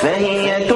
فهي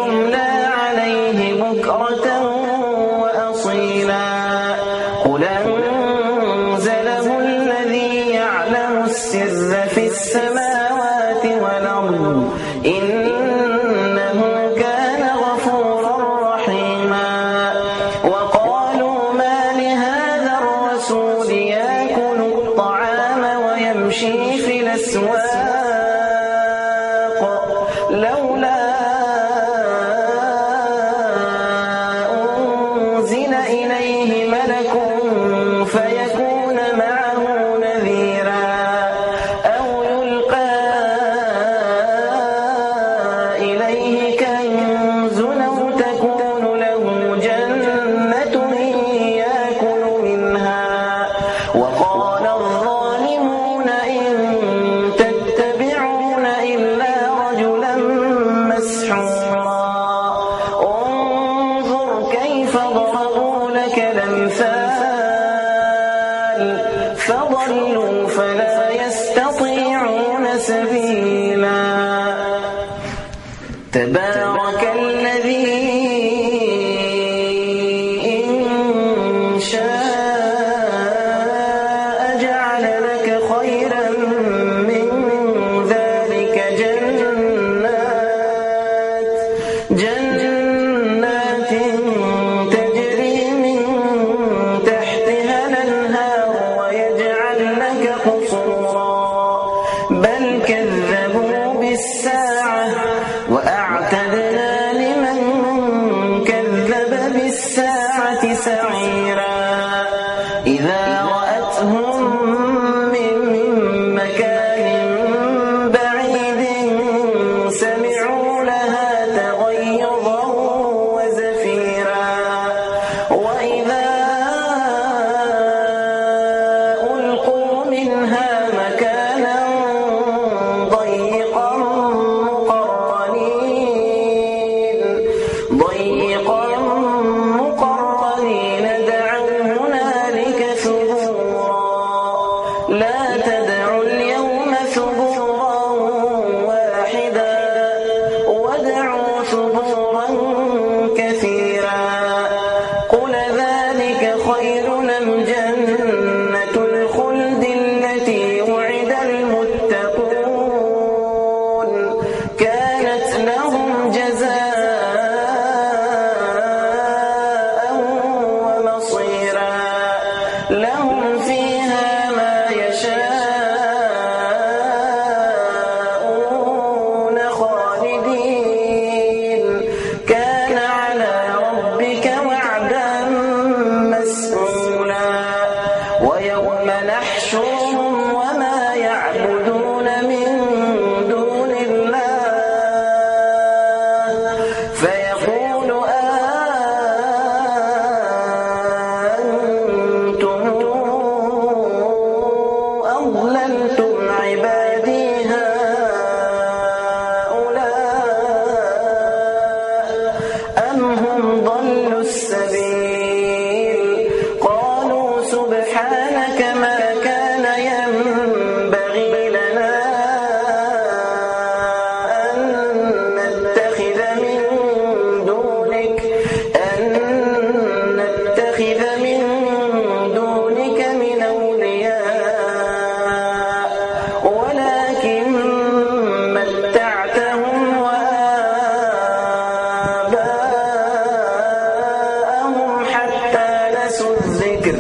zikr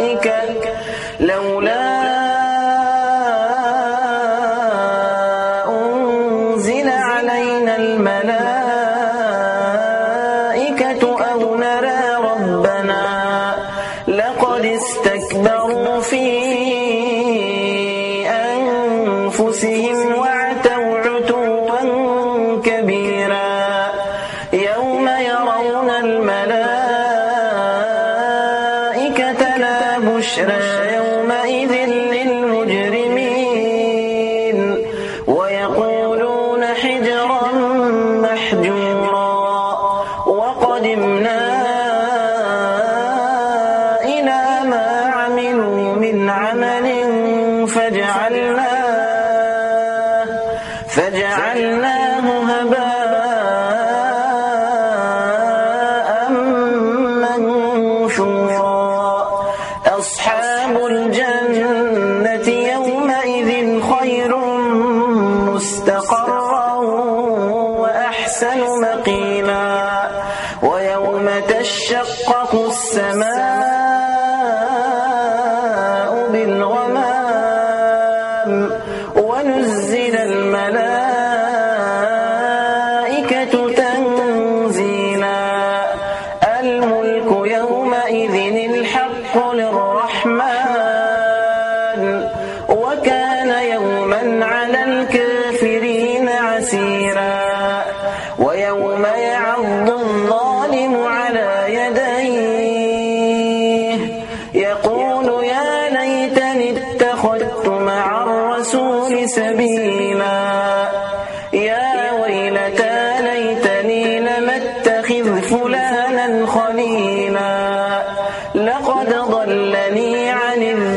أولئك لولا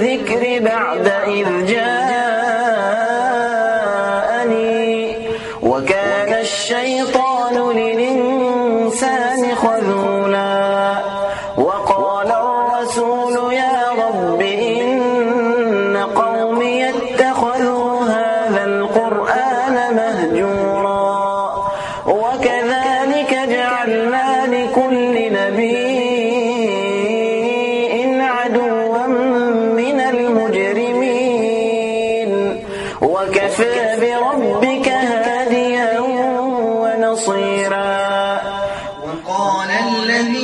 الذكر بعد إذ جاء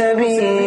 سبيلا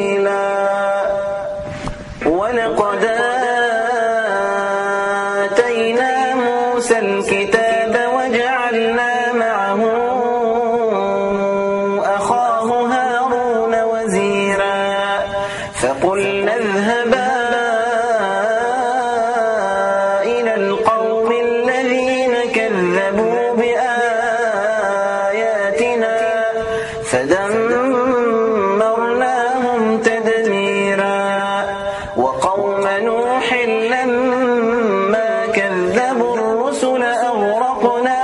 Pon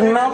Mama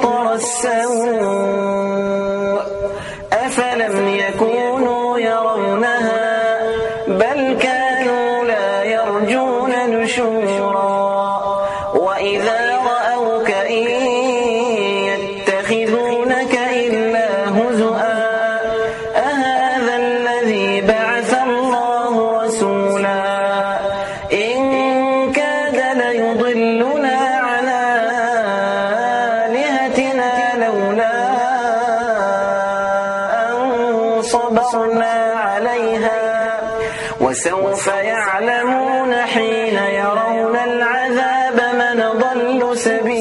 ضل سبيلا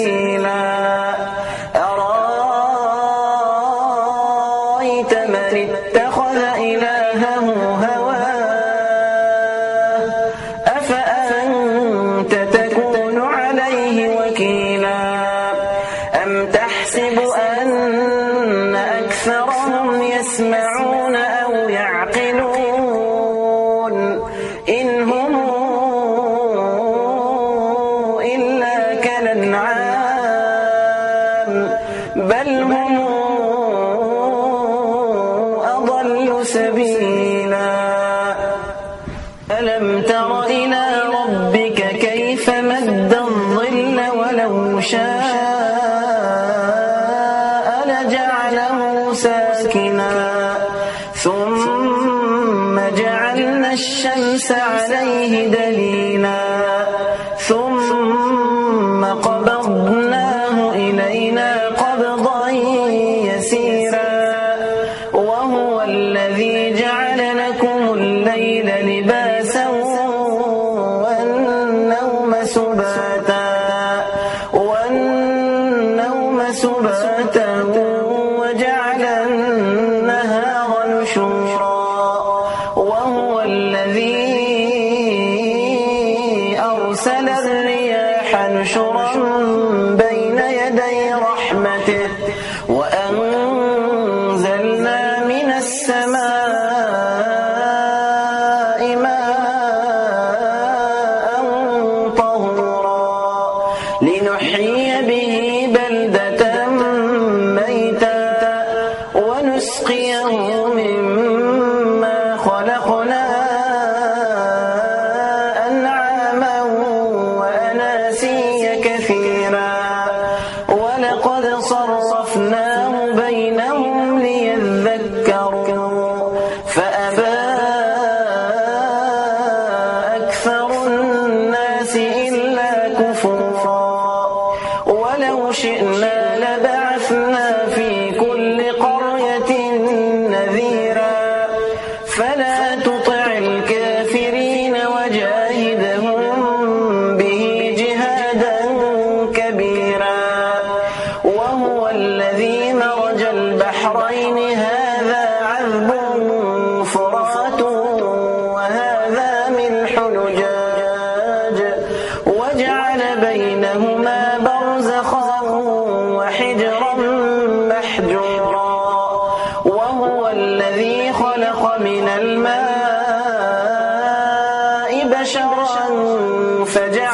سبيلا. ألم تر والنوم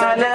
فجعله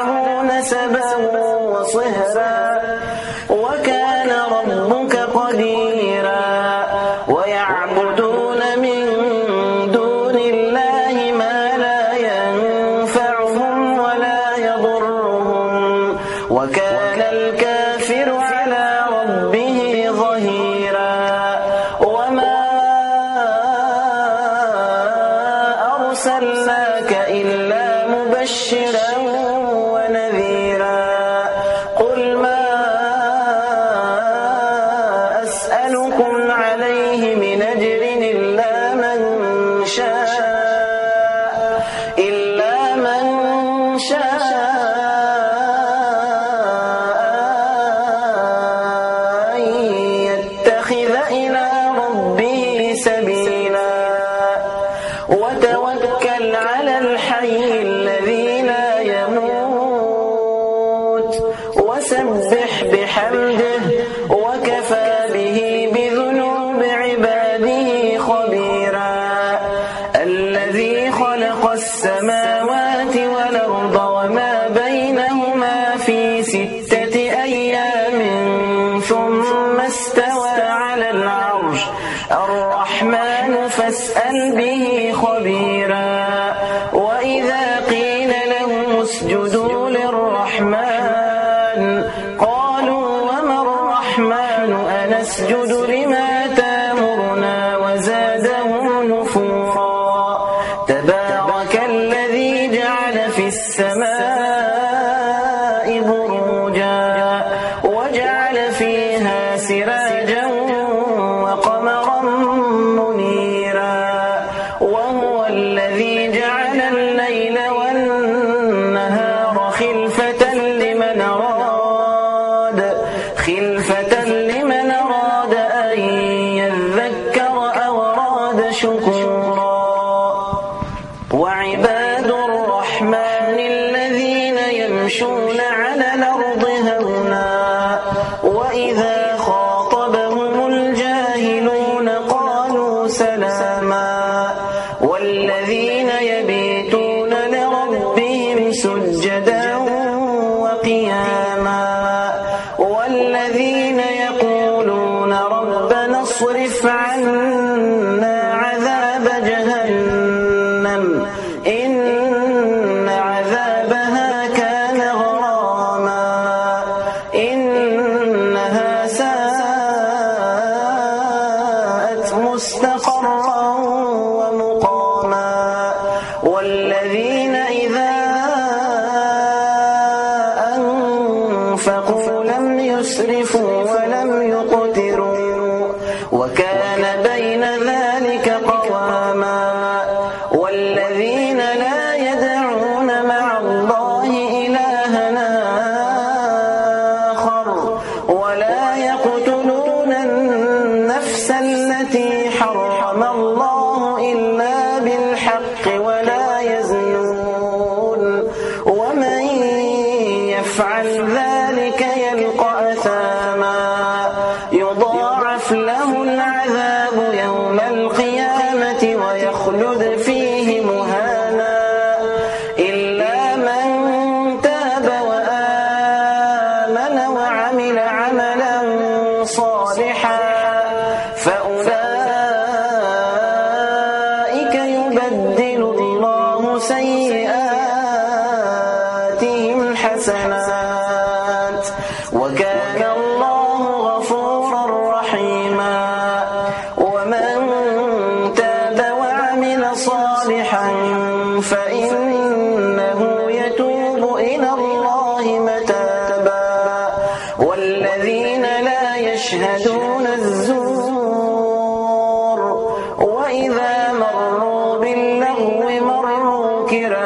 وسبح بحمده جعل في السماء سلاما والذين أسرفوا ولم يقتروا وكان بين ذلك Get up.